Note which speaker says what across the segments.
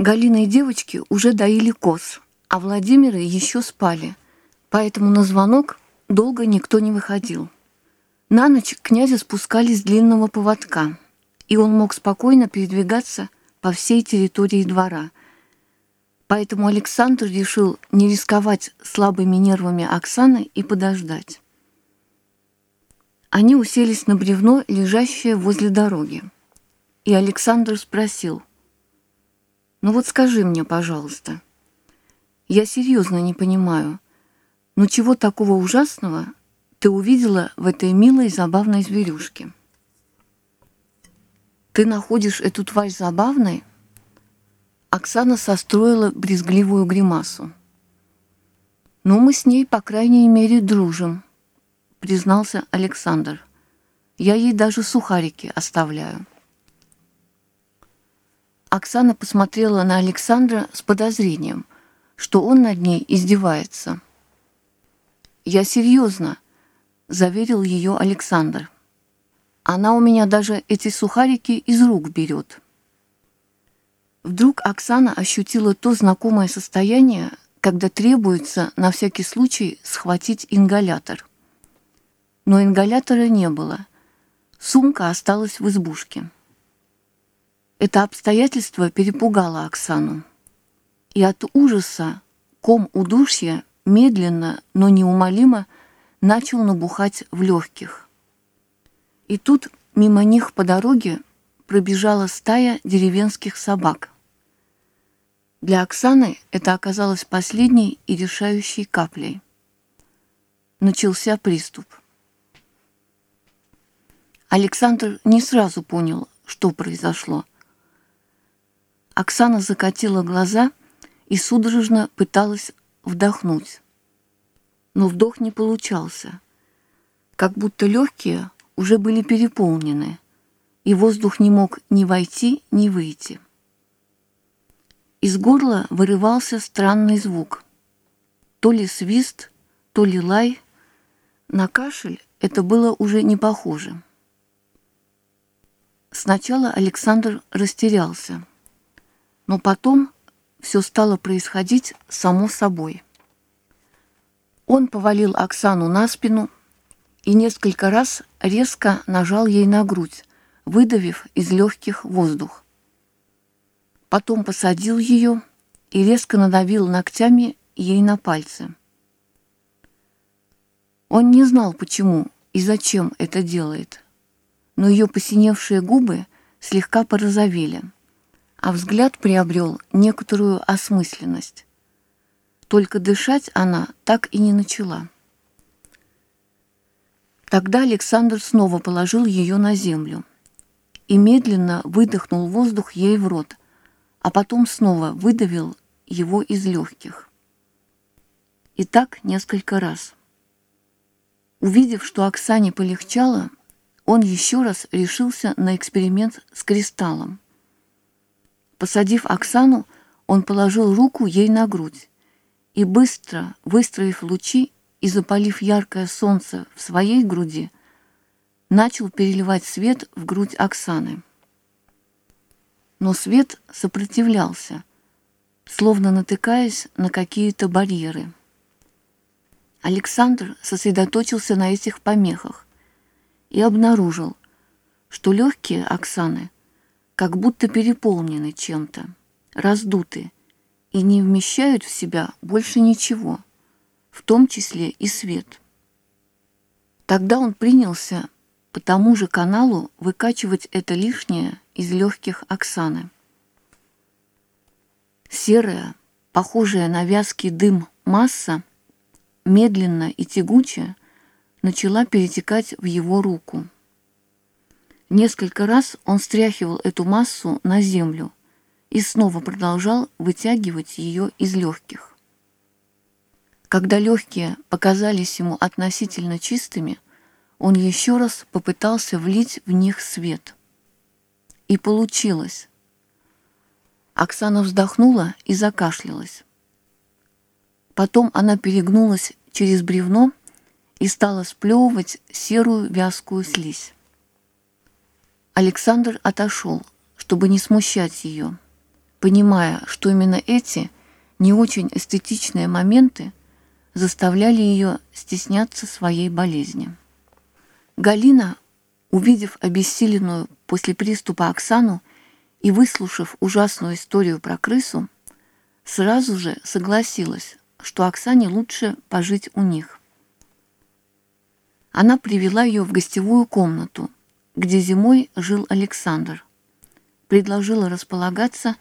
Speaker 1: Галина и девочки уже доили коз, а Владимиры еще спали, поэтому на звонок долго никто не выходил. На ночь князя спускали с длинного поводка, и он мог спокойно передвигаться по всей территории двора. Поэтому Александр решил не рисковать слабыми нервами Оксаны и подождать. Они уселись на бревно, лежащее возле дороги. И Александр спросил, «Ну вот скажи мне, пожалуйста, я серьезно не понимаю, но чего такого ужасного ты увидела в этой милой забавной зверюшке? Ты находишь эту тварь забавной? Оксана состроила брезгливую гримасу. «Ну, мы с ней, по крайней мере, дружим», — признался Александр. «Я ей даже сухарики оставляю». Оксана посмотрела на Александра с подозрением, что он над ней издевается. «Я серьезно», — заверил ее Александр. «Она у меня даже эти сухарики из рук берет». Вдруг Оксана ощутила то знакомое состояние, когда требуется на всякий случай схватить ингалятор. Но ингалятора не было. Сумка осталась в избушке. Это обстоятельство перепугало Оксану. И от ужаса ком удушья медленно, но неумолимо начал набухать в легких. И тут мимо них по дороге пробежала стая деревенских собак. Для Оксаны это оказалось последней и решающей каплей. Начался приступ. Александр не сразу понял, что произошло. Оксана закатила глаза и судорожно пыталась вдохнуть. Но вдох не получался, как будто легкие уже были переполнены, и воздух не мог ни войти, ни выйти. Из горла вырывался странный звук. То ли свист, то ли лай. На кашель это было уже не похоже. Сначала Александр растерялся, но потом все стало происходить само собой. Он повалил Оксану на спину и несколько раз резко нажал ей на грудь, выдавив из легких воздух. Потом посадил ее и резко надавил ногтями ей на пальцы. Он не знал, почему и зачем это делает, но ее посиневшие губы слегка порозовели – а взгляд приобрел некоторую осмысленность. Только дышать она так и не начала. Тогда Александр снова положил ее на землю и медленно выдохнул воздух ей в рот, а потом снова выдавил его из легких. И так несколько раз. Увидев, что Оксане полегчало, он еще раз решился на эксперимент с кристаллом. Посадив Оксану, он положил руку ей на грудь и, быстро выстроив лучи и запалив яркое солнце в своей груди, начал переливать свет в грудь Оксаны. Но свет сопротивлялся, словно натыкаясь на какие-то барьеры. Александр сосредоточился на этих помехах и обнаружил, что легкие Оксаны – как будто переполнены чем-то, раздуты и не вмещают в себя больше ничего, в том числе и свет. Тогда он принялся по тому же каналу выкачивать это лишнее из легких Оксаны. Серая, похожая на вязкий дым масса, медленно и тягуче начала перетекать в его руку. Несколько раз он стряхивал эту массу на землю и снова продолжал вытягивать ее из легких. Когда легкие показались ему относительно чистыми, он еще раз попытался влить в них свет. И получилось. Оксана вздохнула и закашлялась. Потом она перегнулась через бревно и стала сплевывать серую вязкую слизь. Александр отошел, чтобы не смущать ее. понимая, что именно эти не очень эстетичные моменты заставляли ее стесняться своей болезни. Галина, увидев обессиленную после приступа Оксану и выслушав ужасную историю про крысу, сразу же согласилась, что Оксане лучше пожить у них. Она привела ее в гостевую комнату, где зимой жил Александр, предложила располагаться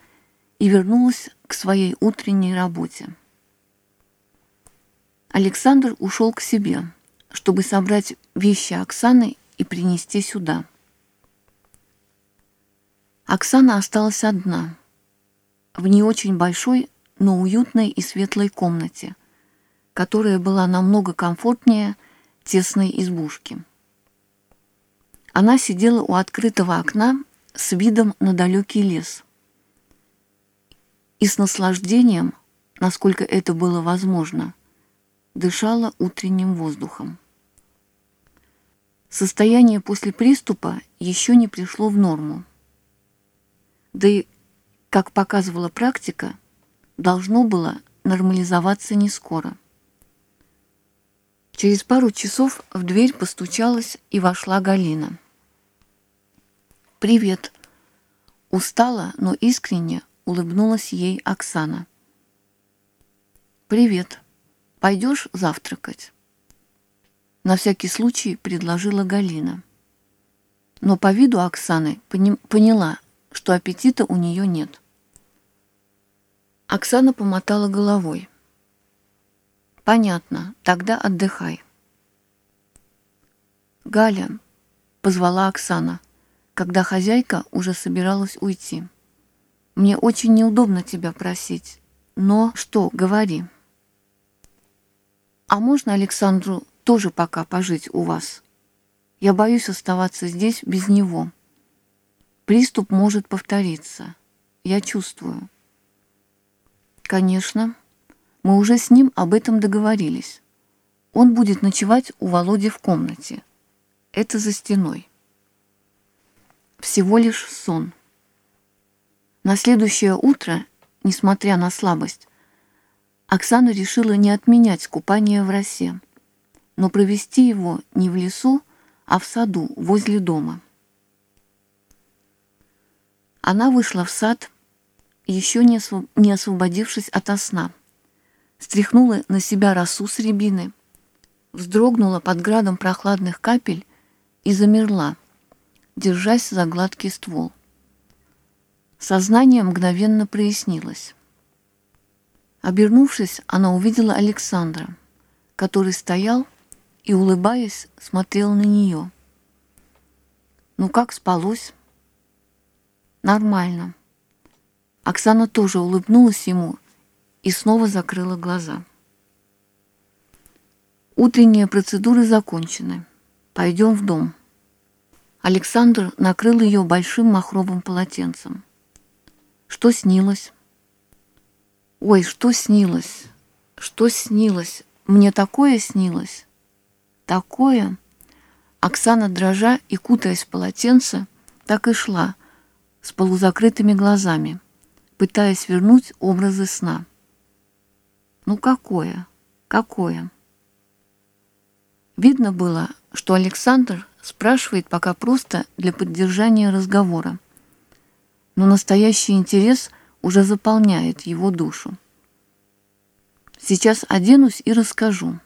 Speaker 1: и вернулась к своей утренней работе. Александр ушел к себе, чтобы собрать вещи Оксаны и принести сюда. Оксана осталась одна, в не очень большой, но уютной и светлой комнате, которая была намного комфортнее тесной избушки. Она сидела у открытого окна с видом на далекий лес и с наслаждением, насколько это было возможно, дышала утренним воздухом. Состояние после приступа еще не пришло в норму. Да и, как показывала практика, должно было нормализоваться не скоро. Через пару часов в дверь постучалась и вошла Галина. «Привет!» Устала, но искренне улыбнулась ей Оксана. «Привет! Пойдешь завтракать?» На всякий случай предложила Галина. Но по виду Оксаны поняла, что аппетита у нее нет. Оксана помотала головой. «Понятно, тогда отдыхай». «Галя», — позвала Оксана, когда хозяйка уже собиралась уйти. «Мне очень неудобно тебя просить, но что, говори». «А можно Александру тоже пока пожить у вас? Я боюсь оставаться здесь без него». Приступ может повториться. Я чувствую. Конечно. Мы уже с ним об этом договорились. Он будет ночевать у Володи в комнате. Это за стеной. Всего лишь сон. На следующее утро, несмотря на слабость, Оксана решила не отменять купание в росе, но провести его не в лесу, а в саду возле дома. Она вышла в сад, еще не, освоб... не освободившись от сна, стряхнула на себя росу с рябины, вздрогнула под градом прохладных капель и замерла, держась за гладкий ствол. Сознание мгновенно прояснилось. Обернувшись, она увидела Александра, который стоял и, улыбаясь, смотрел на нее. «Ну как спалось?» Нормально. Оксана тоже улыбнулась ему и снова закрыла глаза. Утренние процедуры закончены. Пойдем в дом. Александр накрыл ее большим махровым полотенцем. Что снилось? Ой, что снилось? Что снилось? Мне такое снилось? Такое? Оксана, дрожа и кутаясь в полотенце, так и шла, с полузакрытыми глазами, пытаясь вернуть образы сна. Ну какое? Какое? Видно было, что Александр спрашивает пока просто для поддержания разговора, но настоящий интерес уже заполняет его душу. Сейчас оденусь и расскажу.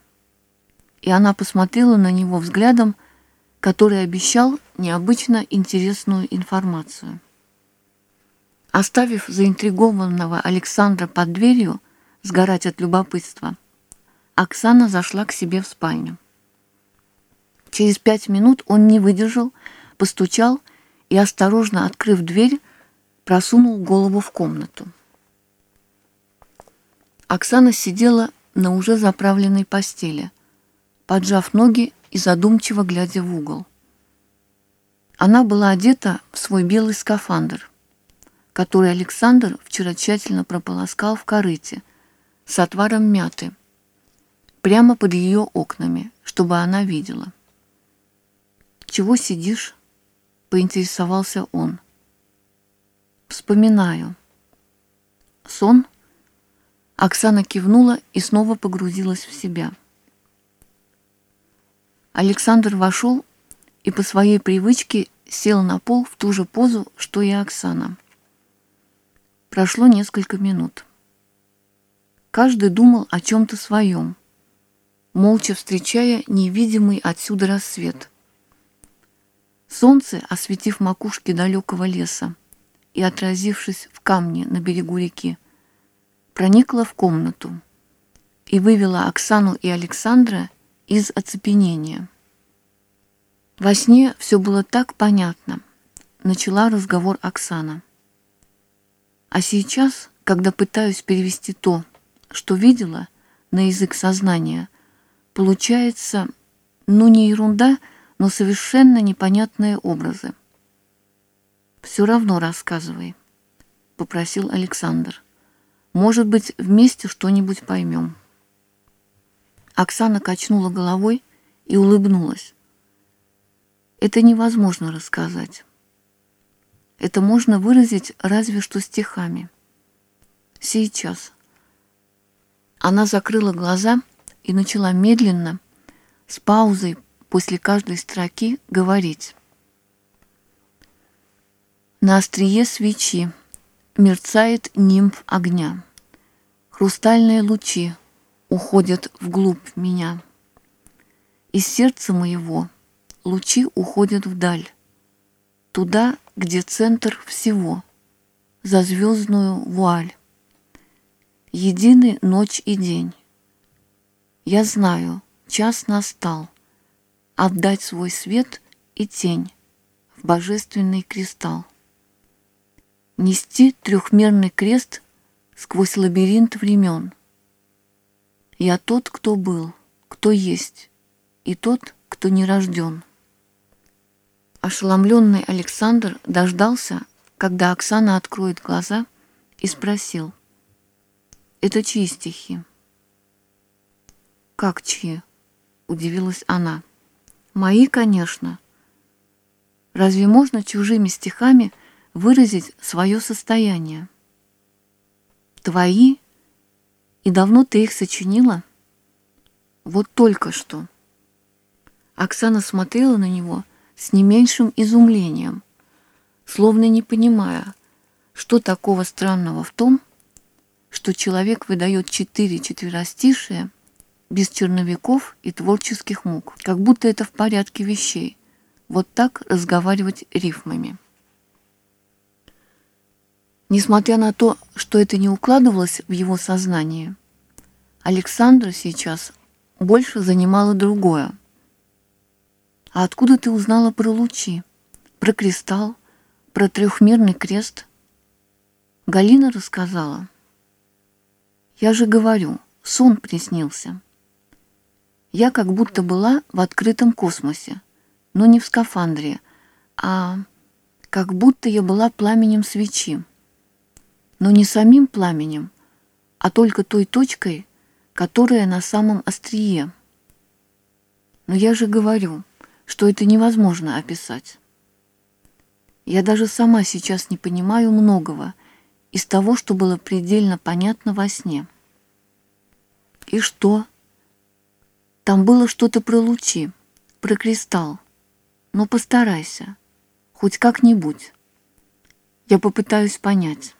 Speaker 1: И она посмотрела на него взглядом, который обещал необычно интересную информацию. Оставив заинтригованного Александра под дверью сгорать от любопытства, Оксана зашла к себе в спальню. Через пять минут он не выдержал, постучал и, осторожно открыв дверь, просунул голову в комнату. Оксана сидела на уже заправленной постели, поджав ноги и задумчиво глядя в угол. Она была одета в свой белый скафандр – который Александр вчера тщательно прополоскал в корыте с отваром мяты, прямо под ее окнами, чтобы она видела. «Чего сидишь?» — поинтересовался он. «Вспоминаю». сон?» Оксана кивнула и снова погрузилась в себя. Александр вошел и по своей привычке сел на пол в ту же позу, что и Оксана. Прошло несколько минут. Каждый думал о чем-то своем, молча встречая невидимый отсюда рассвет. Солнце, осветив макушки далекого леса и отразившись в камне на берегу реки, проникло в комнату и вывело Оксану и Александра из оцепенения. Во сне все было так понятно. Начала разговор Оксана. А сейчас, когда пытаюсь перевести то, что видела, на язык сознания, получается, ну не ерунда, но совершенно непонятные образы. «Все равно рассказывай», — попросил Александр. «Может быть, вместе что-нибудь поймем». Оксана качнула головой и улыбнулась. Это невозможно рассказать. Это можно выразить разве что стихами. Сейчас. Она закрыла глаза и начала медленно, с паузой после каждой строки, говорить. На острие свечи мерцает нимб огня. Хрустальные лучи уходят вглубь меня. Из сердца моего лучи уходят вдаль, туда, где центр всего, за звездную вуаль. Едины ночь и день. Я знаю, час настал, отдать свой свет и тень в божественный кристалл. Нести трехмерный крест сквозь лабиринт времен — я тот, кто был, кто есть, и тот, кто не рожден. Ошеломленный Александр дождался, когда Оксана откроет глаза, и спросил, «Это чьи стихи?» «Как чьи?» — удивилась она. «Мои, конечно. Разве можно чужими стихами выразить свое состояние?» «Твои?» И давно ты их сочинила? Вот только что. Оксана смотрела на него с не меньшим изумлением, словно не понимая, что такого странного в том, что человек выдает четыре четверостишия без черновиков и творческих мук, как будто это в порядке вещей, вот так разговаривать рифмами. Несмотря на то, что это не укладывалось в его сознание, Александра сейчас больше занимало другое. «А откуда ты узнала про лучи, про кристалл, про трехмерный крест?» Галина рассказала. «Я же говорю, сон приснился. Я как будто была в открытом космосе, но не в скафандре, а как будто я была пламенем свечи но не самим пламенем, а только той точкой, которая на самом острие. Но я же говорю, что это невозможно описать. Я даже сама сейчас не понимаю многого из того, что было предельно понятно во сне. И что? Там было что-то про лучи, про кристалл. Но постарайся, хоть как-нибудь. Я попытаюсь понять.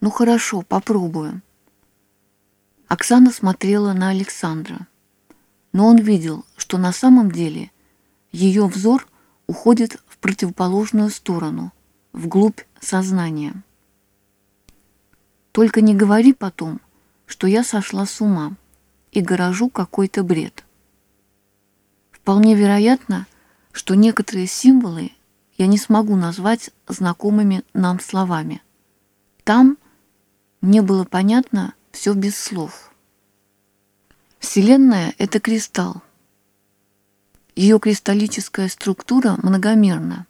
Speaker 1: Ну хорошо, попробую. Оксана смотрела на Александра, но он видел, что на самом деле ее взор уходит в противоположную сторону, вглубь сознания. Только не говори потом, что я сошла с ума и горожу какой-то бред. Вполне вероятно, что некоторые символы я не смогу назвать знакомыми нам словами. Там – мне было понятно все без слов. Вселенная — это кристалл. Ее кристаллическая структура многомерна.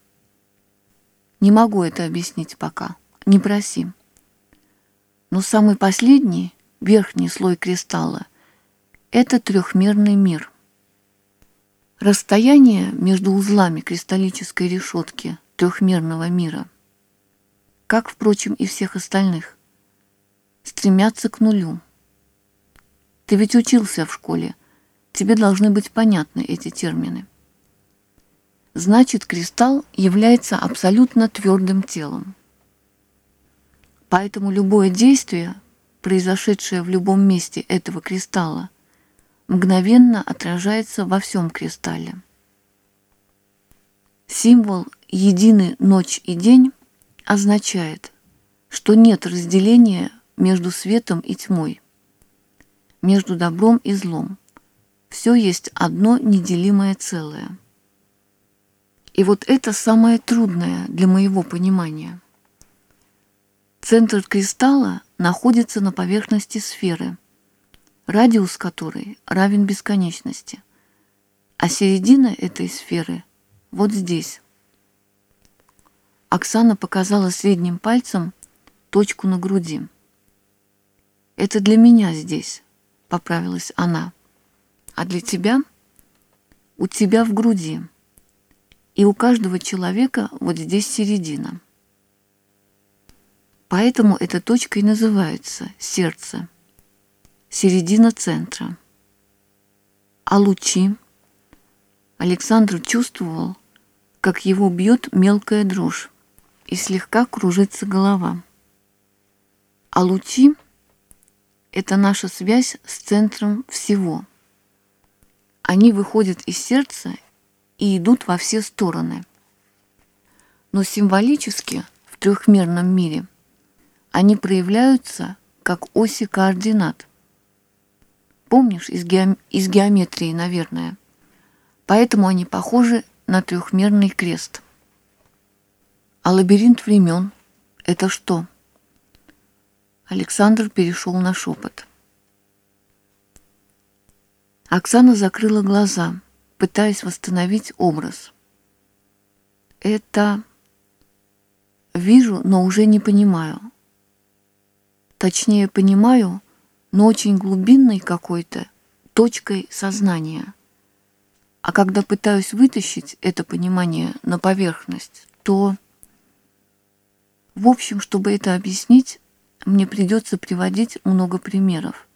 Speaker 1: Не могу это объяснить пока, не проси. Но самый последний, верхний слой кристалла — это трехмерный мир. Расстояние между узлами кристаллической решетки трехмерного мира как, впрочем, и всех остальных, стремятся к нулю. Ты ведь учился в школе, тебе должны быть понятны эти термины. Значит, кристалл является абсолютно твердым телом. Поэтому любое действие, произошедшее в любом месте этого кристалла, мгновенно отражается во всем кристалле. Символ «единый ночь и день» означает, что нет разделения между светом и тьмой, между добром и злом. Все есть одно неделимое целое. И вот это самое трудное для моего понимания. Центр кристалла находится на поверхности сферы, радиус которой равен бесконечности, а середина этой сферы вот здесь. Оксана показала средним пальцем точку на груди. «Это для меня здесь», — поправилась она. «А для тебя? У тебя в груди. И у каждого человека вот здесь середина». Поэтому эта точка и называется сердце, середина центра. А лучи? Александр чувствовал, как его бьет мелкая дрожь и слегка кружится голова. А лучи — это наша связь с центром всего. Они выходят из сердца и идут во все стороны. Но символически в трехмерном мире они проявляются как оси координат. Помнишь из, геом... из геометрии, наверное? Поэтому они похожи на трехмерный крест. А лабиринт времен — это что? Александр перешел на шепот. Оксана закрыла глаза, пытаясь восстановить образ. Это... Вижу, но уже не понимаю. Точнее, понимаю, но очень глубинной какой-то точкой сознания. А когда пытаюсь вытащить это понимание на поверхность, то... В общем, чтобы это объяснить, мне придется приводить много примеров.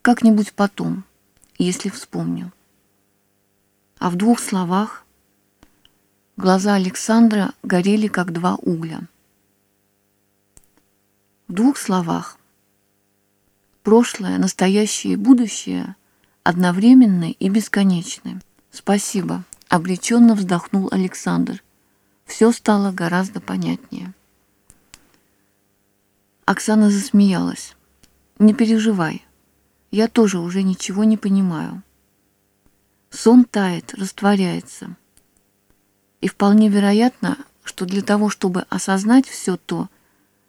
Speaker 1: Как-нибудь потом, если вспомню. А в двух словах глаза Александра горели, как два угля. В двух словах прошлое, настоящее и будущее одновременны и бесконечны. Спасибо, обреченно вздохнул Александр все стало гораздо понятнее. Оксана засмеялась. «Не переживай, я тоже уже ничего не понимаю. Сон тает, растворяется. И вполне вероятно, что для того, чтобы осознать все то,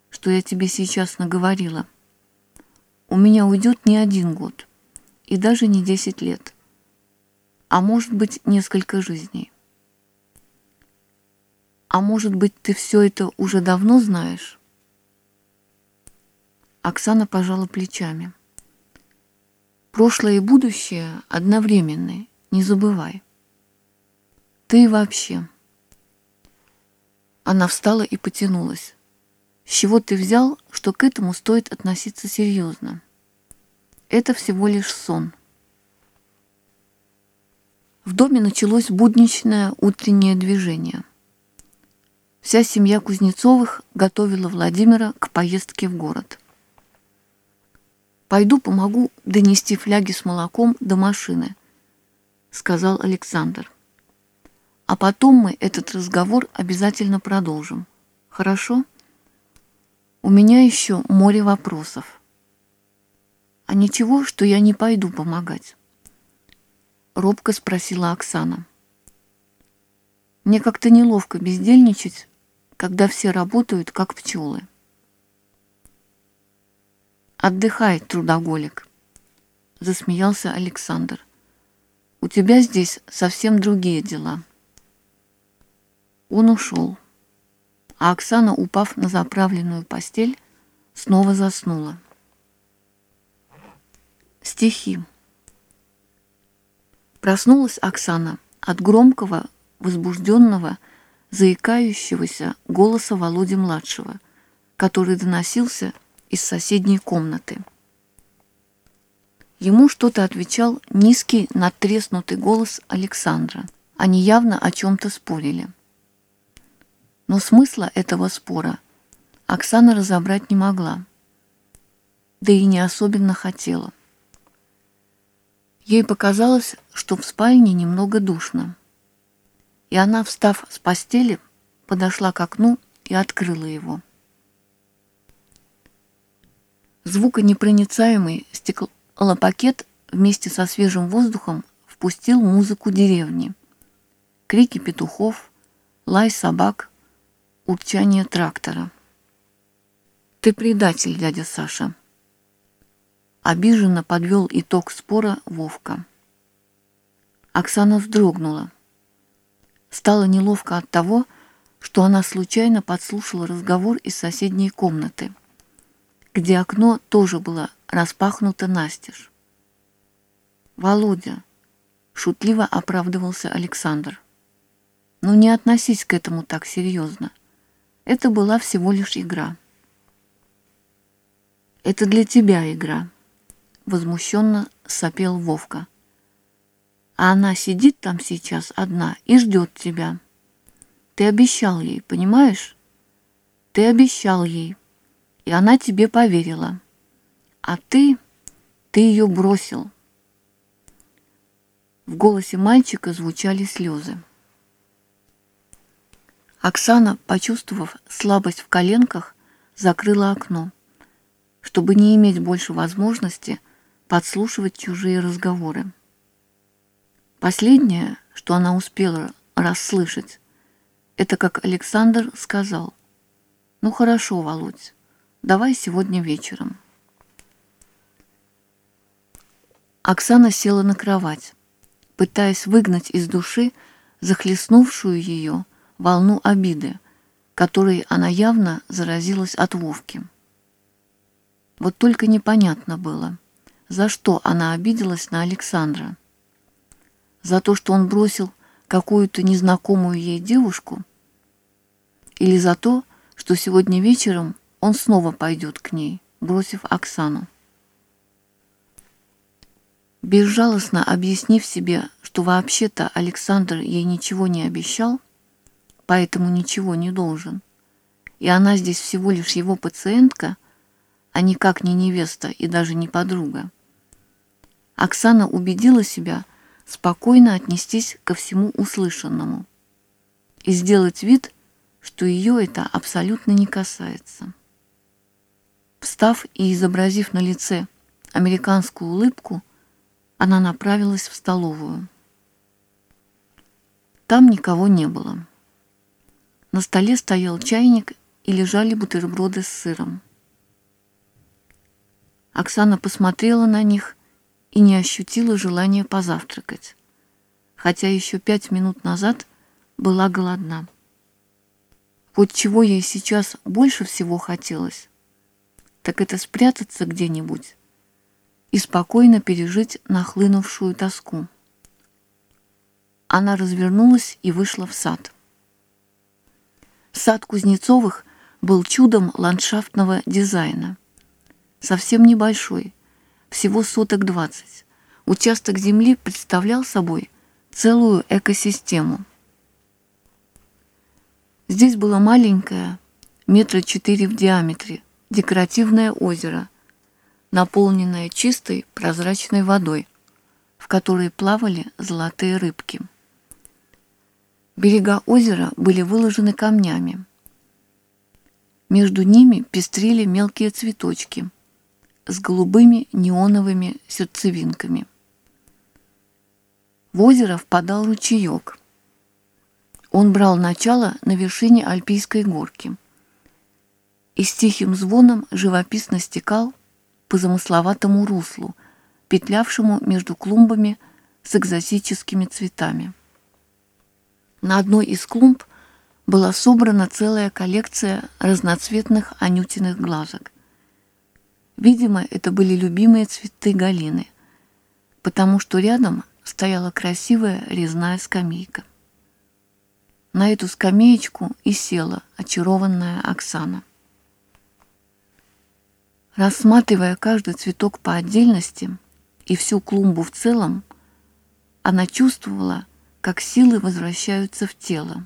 Speaker 1: что я тебе сейчас наговорила, у меня уйдет не один год и даже не десять лет, а может быть несколько жизней. А может быть, ты все это уже давно знаешь? Оксана пожала плечами. Прошлое и будущее одновременны, не забывай. Ты вообще. Она встала и потянулась. С чего ты взял, что к этому стоит относиться серьезно? Это всего лишь сон. В доме началось будничное утреннее движение. Вся семья Кузнецовых готовила Владимира к поездке в город. «Пойду помогу донести фляги с молоком до машины», — сказал Александр. «А потом мы этот разговор обязательно продолжим. Хорошо? У меня еще море вопросов». «А ничего, что я не пойду помогать?» Робко спросила Оксана. «Мне как-то неловко бездельничать когда все работают, как пчелы. «Отдыхай, трудоголик», — засмеялся Александр. «У тебя здесь совсем другие дела». Он ушел, а Оксана, упав на заправленную постель, снова заснула. Стихи. Проснулась Оксана от громкого, возбужденного, заикающегося голоса Володи-младшего, который доносился из соседней комнаты. Ему что-то отвечал низкий, надтреснутый голос Александра. Они явно о чем-то спорили. Но смысла этого спора Оксана разобрать не могла, да и не особенно хотела. Ей показалось, что в спальне немного душно, и она, встав с постели, подошла к окну и открыла его. Звуконепроницаемый стекло Лопакет вместе со свежим воздухом впустил музыку деревни. Крики петухов, лай собак, урчание трактора. «Ты предатель, дядя Саша!» Обиженно подвел итог спора Вовка. Оксана вздрогнула. Стало неловко от того, что она случайно подслушала разговор из соседней комнаты, где окно тоже было распахнута настежь. «Володя», — шутливо оправдывался Александр, — «ну не относись к этому так серьезно. Это была всего лишь игра». «Это для тебя игра», — возмущенно сопел Вовка. «А она сидит там сейчас одна и ждет тебя. Ты обещал ей, понимаешь? Ты обещал ей, и она тебе поверила». А ты, ты ее бросил. В голосе мальчика звучали слезы. Оксана, почувствовав слабость в коленках, закрыла окно, чтобы не иметь больше возможности подслушивать чужие разговоры. Последнее, что она успела расслышать, это как Александр сказал, «Ну хорошо, Володь, давай сегодня вечером». Оксана села на кровать, пытаясь выгнать из души захлестнувшую ее волну обиды, которой она явно заразилась от Вовки. Вот только непонятно было, за что она обиделась на Александра. За то, что он бросил какую-то незнакомую ей девушку? Или за то, что сегодня вечером он снова пойдет к ней, бросив Оксану? Безжалостно объяснив себе, что вообще-то Александр ей ничего не обещал, поэтому ничего не должен, и она здесь всего лишь его пациентка, а никак не невеста и даже не подруга. Оксана убедила себя спокойно отнестись ко всему услышанному и сделать вид, что ее это абсолютно не касается. Встав и изобразив на лице американскую улыбку, она направилась в столовую. Там никого не было. На столе стоял чайник и лежали бутерброды с сыром. Оксана посмотрела на них и не ощутила желания позавтракать, хотя еще пять минут назад была голодна. Вот чего ей сейчас больше всего хотелось, так это спрятаться где-нибудь и спокойно пережить нахлынувшую тоску. Она развернулась и вышла в сад. Сад Кузнецовых был чудом ландшафтного дизайна. Совсем небольшой, всего соток двадцать. Участок земли представлял собой целую экосистему. Здесь было маленькое, метра четыре в диаметре, декоративное озеро – наполненная чистой прозрачной водой, в которой плавали золотые рыбки. Берега озера были выложены камнями. Между ними пестрили мелкие цветочки с голубыми неоновыми сердцевинками. В озеро впадал ручеек. Он брал начало на вершине Альпийской горки и с тихим звоном живописно стекал по замысловатому руслу, петлявшему между клумбами с экзотическими цветами. На одной из клумб была собрана целая коллекция разноцветных анютиных глазок. Видимо, это были любимые цветы Галины, потому что рядом стояла красивая резная скамейка. На эту скамеечку и села очарованная Оксана. Рассматривая каждый цветок по отдельности и всю клумбу в целом, она чувствовала, как силы возвращаются в тело,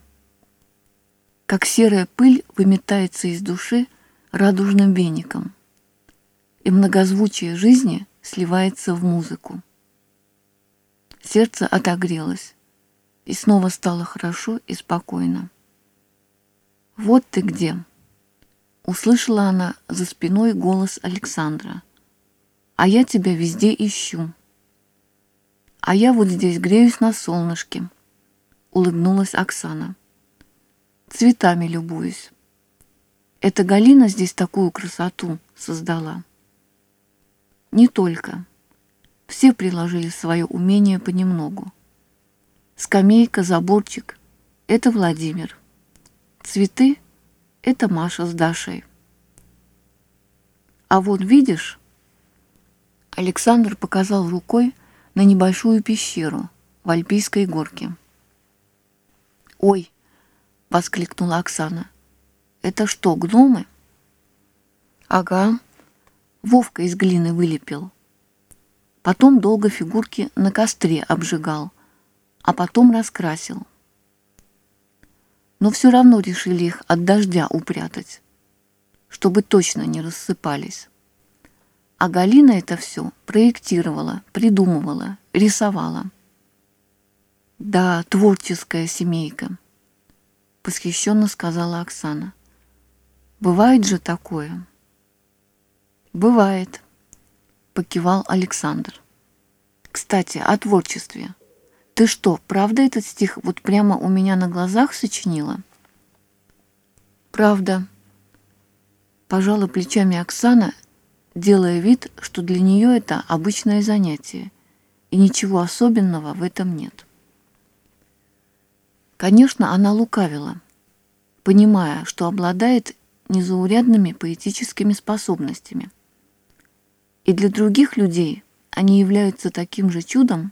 Speaker 1: как серая пыль выметается из души радужным веником, и многозвучие жизни сливается в музыку. Сердце отогрелось, и снова стало хорошо и спокойно. «Вот ты где!» — услышала она за спиной голос Александра. «А я тебя везде ищу». «А я вот здесь греюсь на солнышке», — улыбнулась Оксана. «Цветами любуюсь. Это Галина здесь такую красоту создала». «Не только. Все приложили свое умение понемногу. Скамейка, заборчик — это Владимир. Цветы — это Маша с Дашей. А вот видишь, Александр показал рукой на небольшую пещеру в Альпийской горке. «Ой!» — воскликнула Оксана. «Это что, гномы?» «Ага, Вовка из глины вылепил. Потом долго фигурки на костре обжигал, а потом раскрасил. Но все равно решили их от дождя упрятать, чтобы точно не рассыпались. А Галина это все проектировала, придумывала, рисовала. «Да, творческая семейка», — восхищенно сказала Оксана. «Бывает же такое?» «Бывает», — покивал Александр. «Кстати, о творчестве. Ты что, правда этот стих вот прямо у меня на глазах сочинила?» «Правда», — пожала плечами Оксана делая вид, что для нее это обычное занятие, и ничего особенного в этом нет. Конечно, она лукавила, понимая, что обладает незаурядными поэтическими способностями. И для других людей они являются таким же чудом,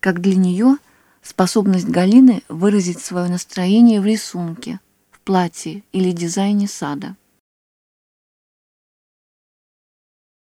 Speaker 1: как для нее способность Галины выразить свое настроение в рисунке, в платье или дизайне сада.